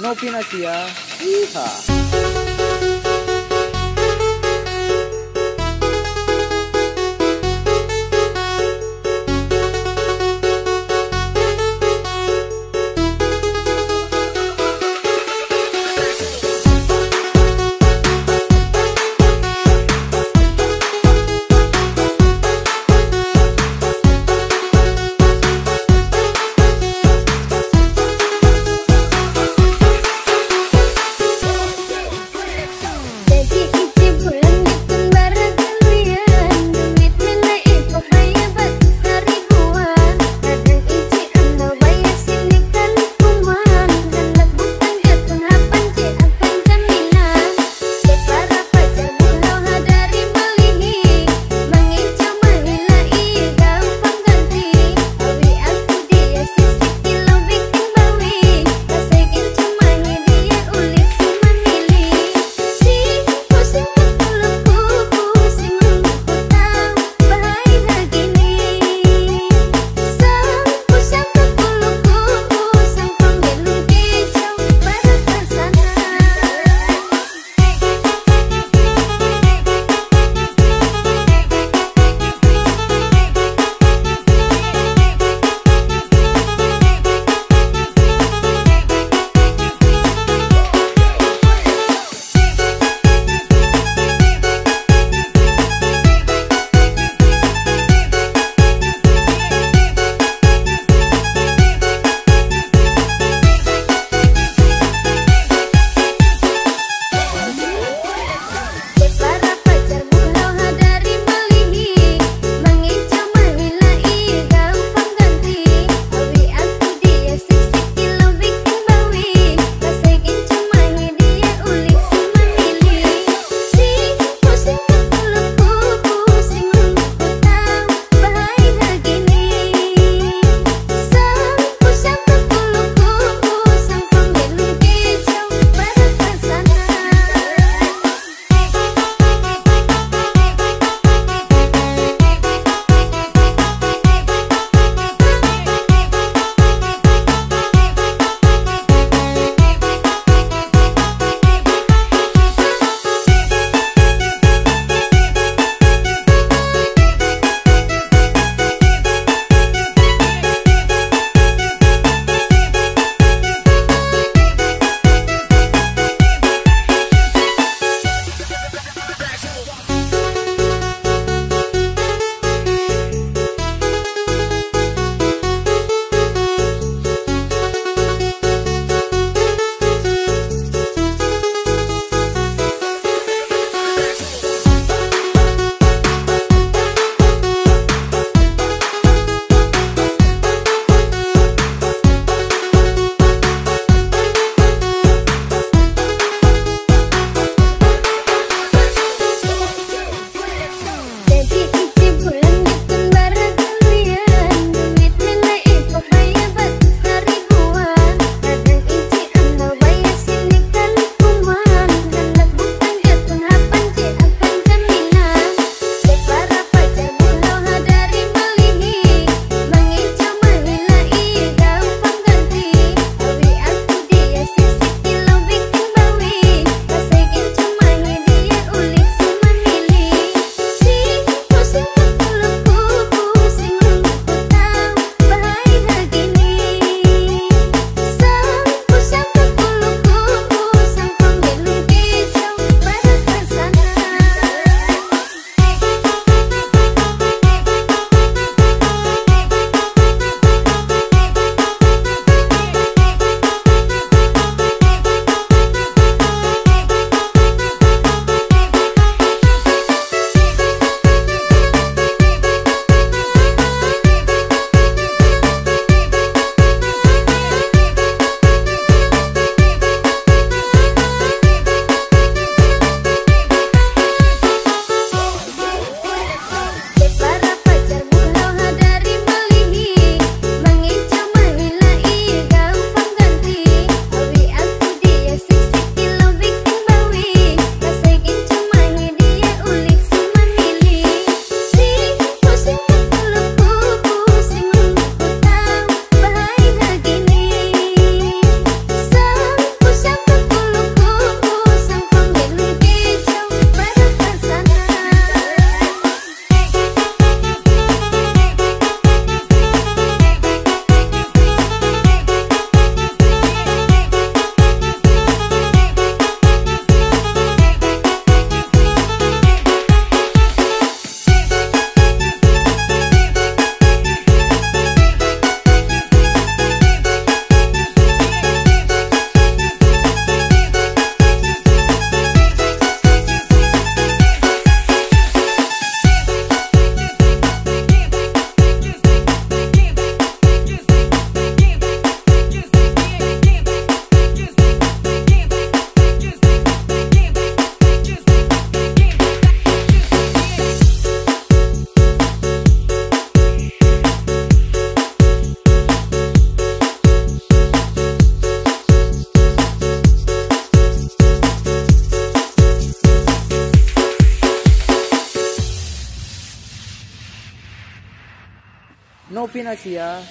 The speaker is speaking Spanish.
No Pinasia. Yeehaw. Siya.